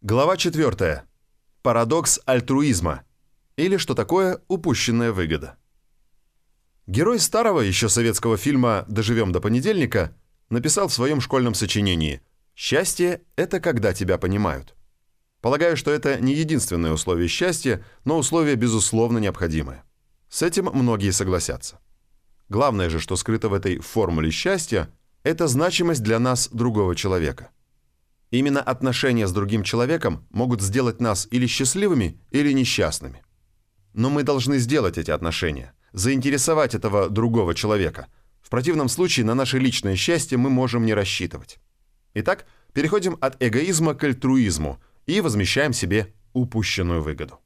Глава 4. Парадокс альтруизма. Или что такое упущенная выгода. Герой старого еще советского фильма «Доживем до понедельника» написал в своем школьном сочинении «Счастье – это когда тебя понимают». Полагаю, что это не единственное условие счастья, но условие, безусловно, необходимое. С этим многие согласятся. Главное же, что скрыто в этой формуле счастья – это значимость для нас другого человека – Именно отношения с другим человеком могут сделать нас или счастливыми, или несчастными. Но мы должны сделать эти отношения, заинтересовать этого другого человека. В противном случае на наше личное счастье мы можем не рассчитывать. Итак, переходим от эгоизма к альтруизму и возмещаем себе упущенную выгоду.